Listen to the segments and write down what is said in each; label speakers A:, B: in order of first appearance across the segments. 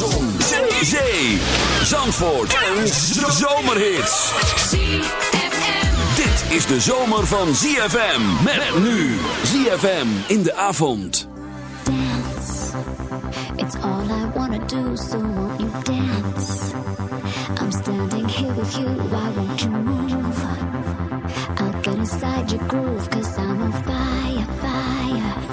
A: Zon, zee, Zandvoort en zomerhits. Dit is de zomer van ZFM. Met nu ZFM in de avond.
B: Dance. It's all I wanna do, so won't you dance? I'm standing here with you, why won't you move? I'll get inside your groove, cause I'm on fire, fire,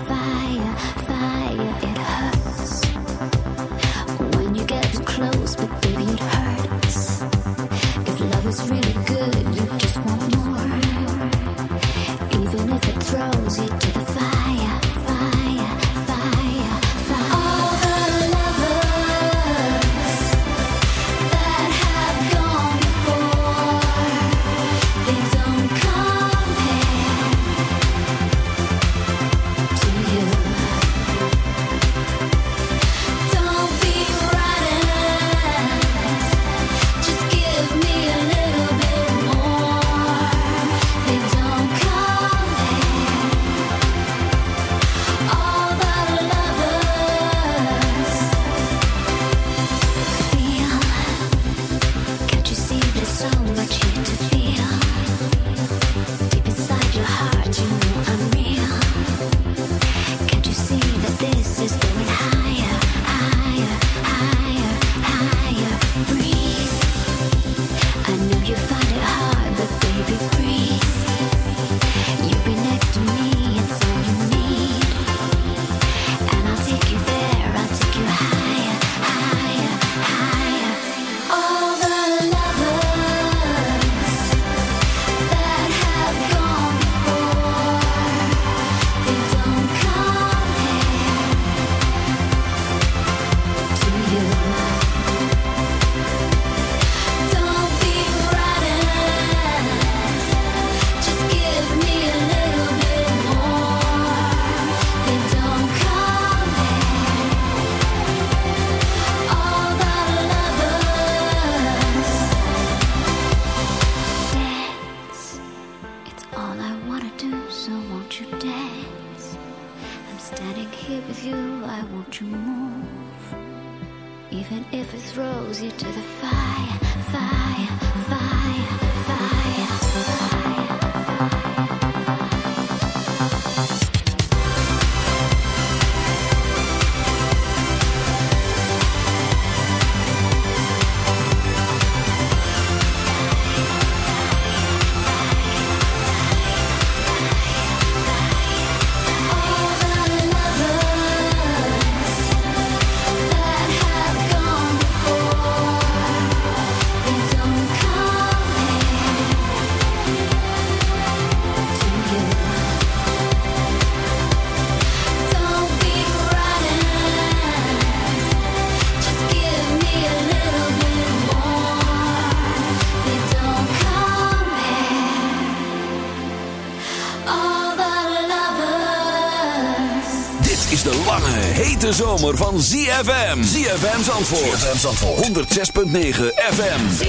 A: zomer van ZFM. ZFM Zandvoort. ZFM Zandvoort. 106.9 FM.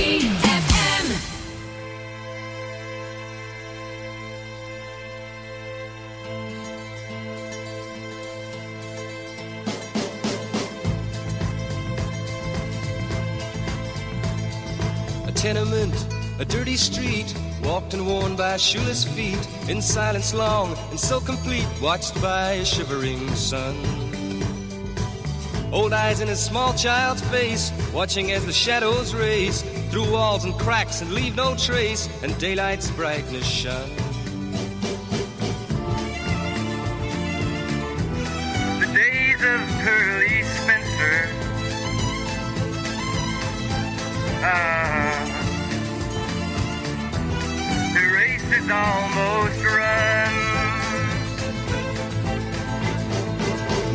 C: A tenement, a dirty street, walked and worn by shoeless feet, in silence long and so complete, watched by a shivering sun. Old eyes in a small child's face, watching as the shadows race through walls and cracks and leave no trace, and daylight's brightness shun.
D: the days of Pearly Spencer. Ah, the race is almost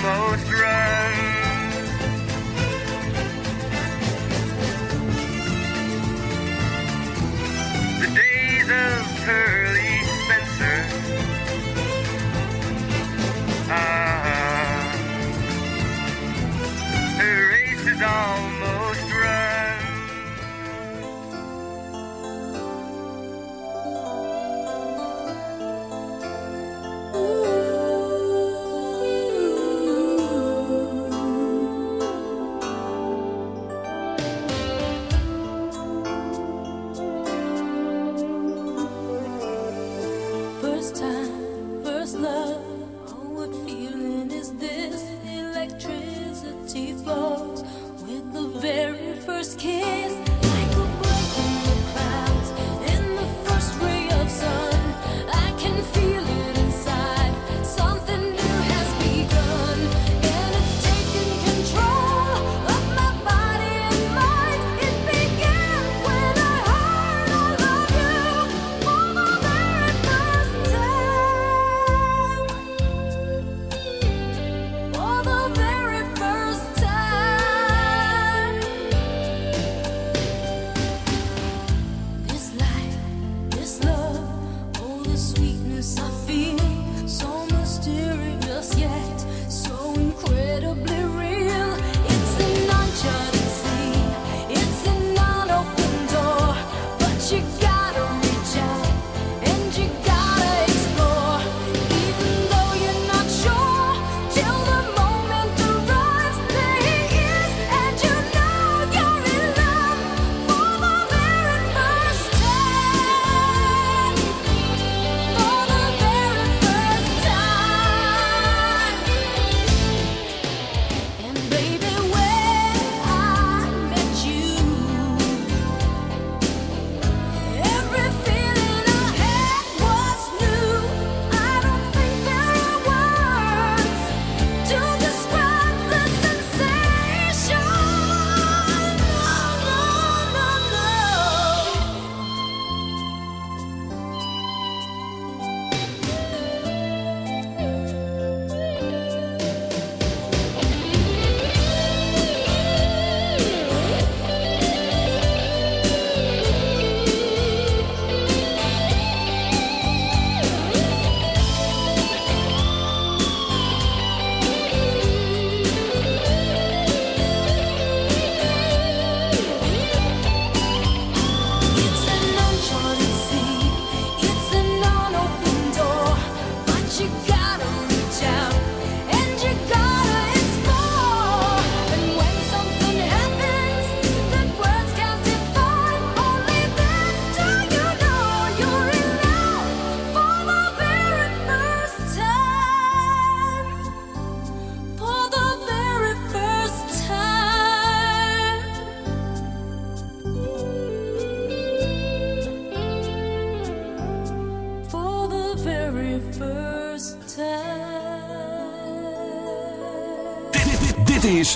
D: almost
A: right.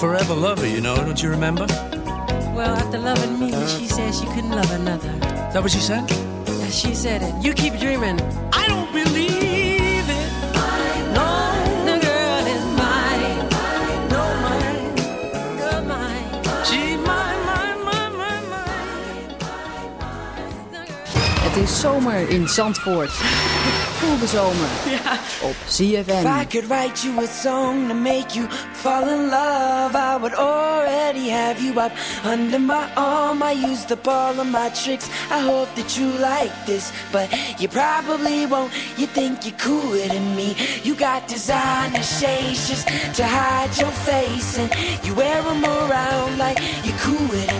E: Forever lover, you know, don't you remember?
F: Well, after loving me, she said she couldn't love another.
E: Is that what she said?
F: Yeah, She said it. You keep dreaming.
G: I don't believe it. No,
F: The girl is mine.
G: no, mine.
F: You're mine.
G: She's mine, mine, mine, mine, mine.
H: Het is zomer in Zandvoort. Voel de zomer op ZFM.
I: If I could write you a song to make you fall in love, I would already have you up under my arm. I used up all of my tricks. I hope that you like this, but you probably won't. You think you're cooler than me. You got designer shades just to hide your face, and you wear them around like you're cooler than me. And you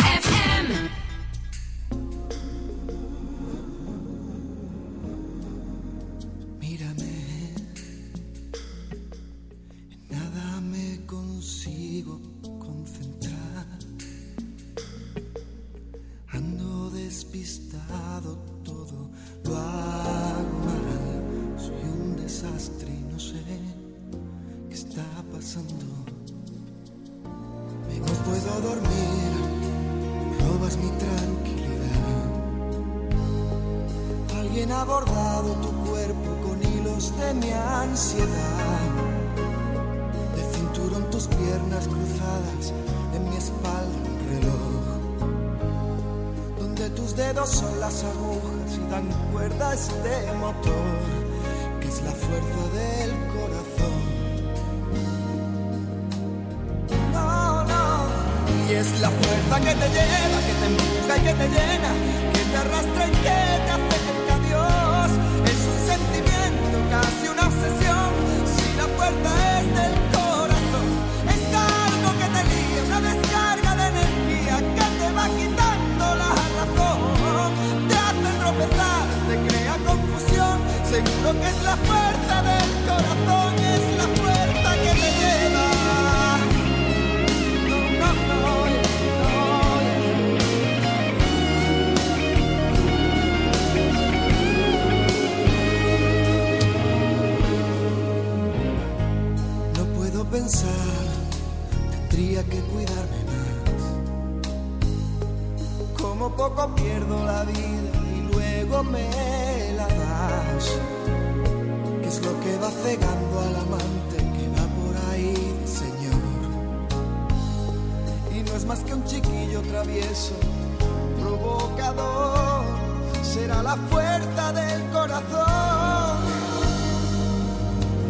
J: la fuerza del corazón.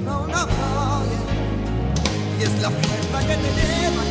J: No, no, no. Y es la fuerza que te lleva.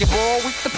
K: basketball the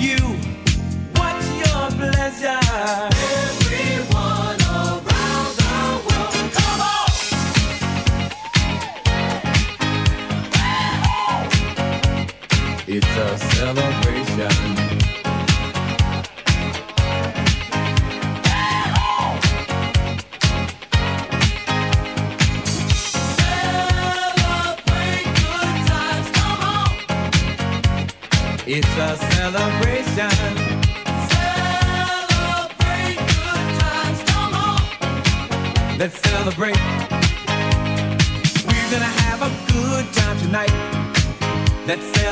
L: You.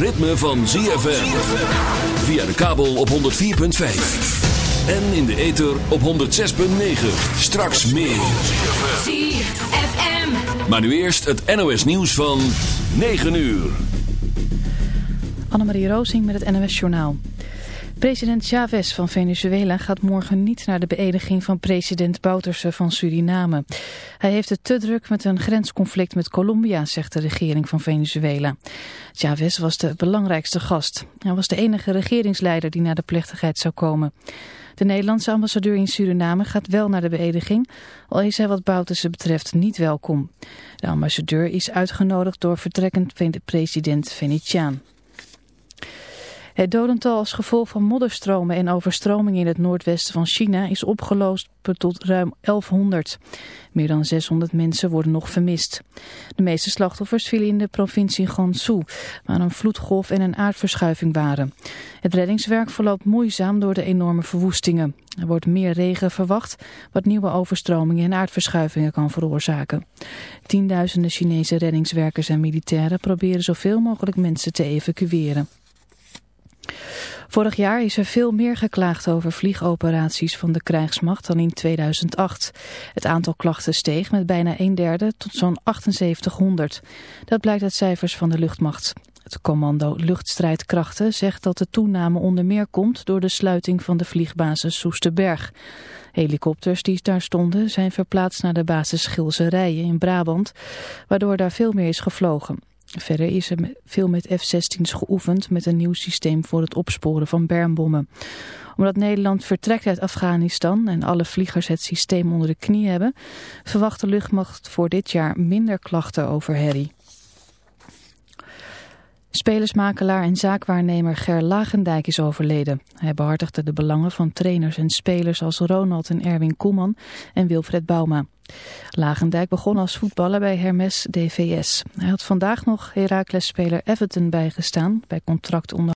A: Ritme van ZFM. Via de kabel op 104.5. En in de ether op 106.9. Straks meer.
M: ZFM.
A: Maar nu eerst het NOS nieuws van 9 uur.
H: Annemarie Roosing met het NOS Journaal. President Chavez van Venezuela gaat morgen niet naar de beëdiging van president Bouterse van Suriname. Hij heeft het te druk met een grensconflict met Colombia, zegt de regering van Venezuela. Chavez was de belangrijkste gast. Hij was de enige regeringsleider die naar de plechtigheid zou komen. De Nederlandse ambassadeur in Suriname gaat wel naar de beëdiging, al is hij wat Bouterse betreft niet welkom. De ambassadeur is uitgenodigd door vertrekkend president Venetiaan. Het dodental als gevolg van modderstromen en overstromingen in het noordwesten van China is opgelopen tot ruim 1100. Meer dan 600 mensen worden nog vermist. De meeste slachtoffers vielen in de provincie Gansu, waar een vloedgolf en een aardverschuiving waren. Het reddingswerk verloopt moeizaam door de enorme verwoestingen. Er wordt meer regen verwacht, wat nieuwe overstromingen en aardverschuivingen kan veroorzaken. Tienduizenden Chinese reddingswerkers en militairen proberen zoveel mogelijk mensen te evacueren. Vorig jaar is er veel meer geklaagd over vliegoperaties van de krijgsmacht dan in 2008. Het aantal klachten steeg met bijna een derde tot zo'n 7800. Dat blijkt uit cijfers van de luchtmacht. Het commando luchtstrijdkrachten zegt dat de toename onder meer komt door de sluiting van de vliegbasis Soesterberg. Helikopters die daar stonden zijn verplaatst naar de basis Gilserijen in Brabant, waardoor daar veel meer is gevlogen. Verder is er veel met F-16's geoefend met een nieuw systeem voor het opsporen van bermbommen. Omdat Nederland vertrekt uit Afghanistan en alle vliegers het systeem onder de knie hebben, verwacht de luchtmacht voor dit jaar minder klachten over herrie. Spelersmakelaar en zaakwaarnemer Ger Lagendijk is overleden. Hij behartigde de belangen van trainers en spelers als Ronald en Erwin Koeman en Wilfred Bouma. Lagendijk begon als voetballer bij Hermes DVS. Hij had vandaag nog Heracles-speler Everton bijgestaan bij contractonderhandelingen.